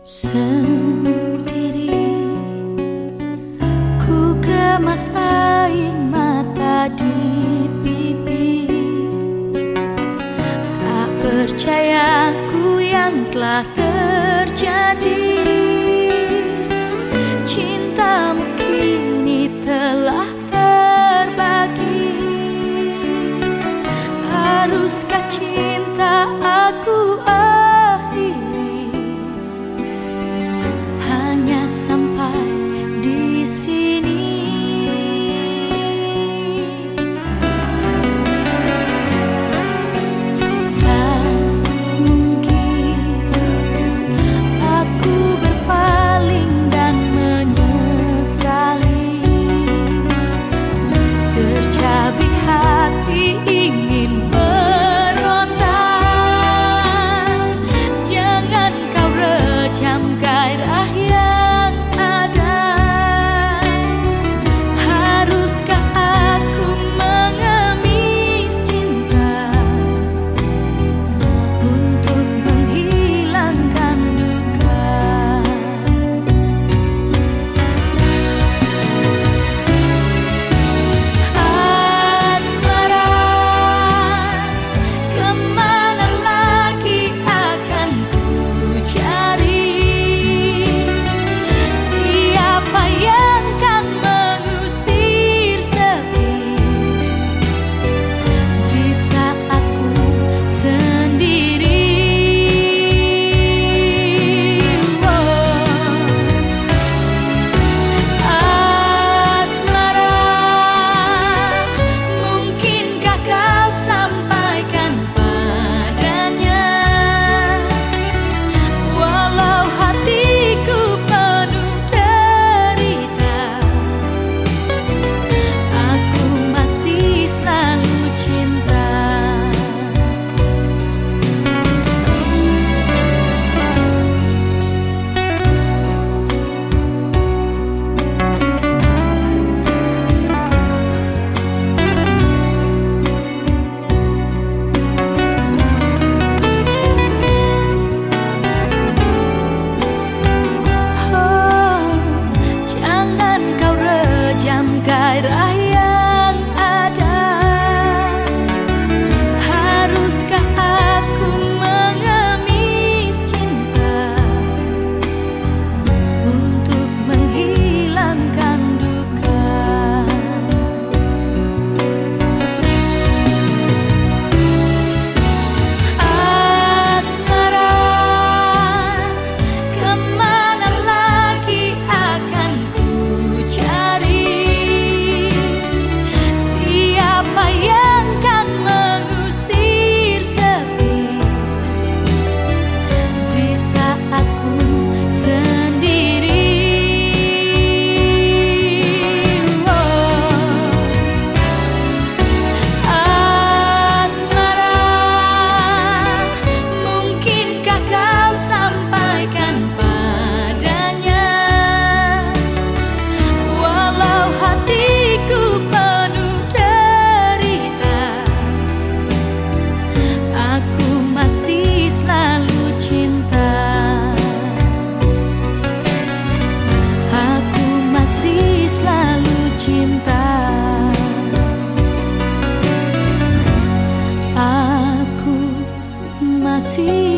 Sendiri Ku kemas air mata di pipi Tak percaya ku yang telah terjadi. Cintamu kini telah terbagi. Haruskah cinta aku see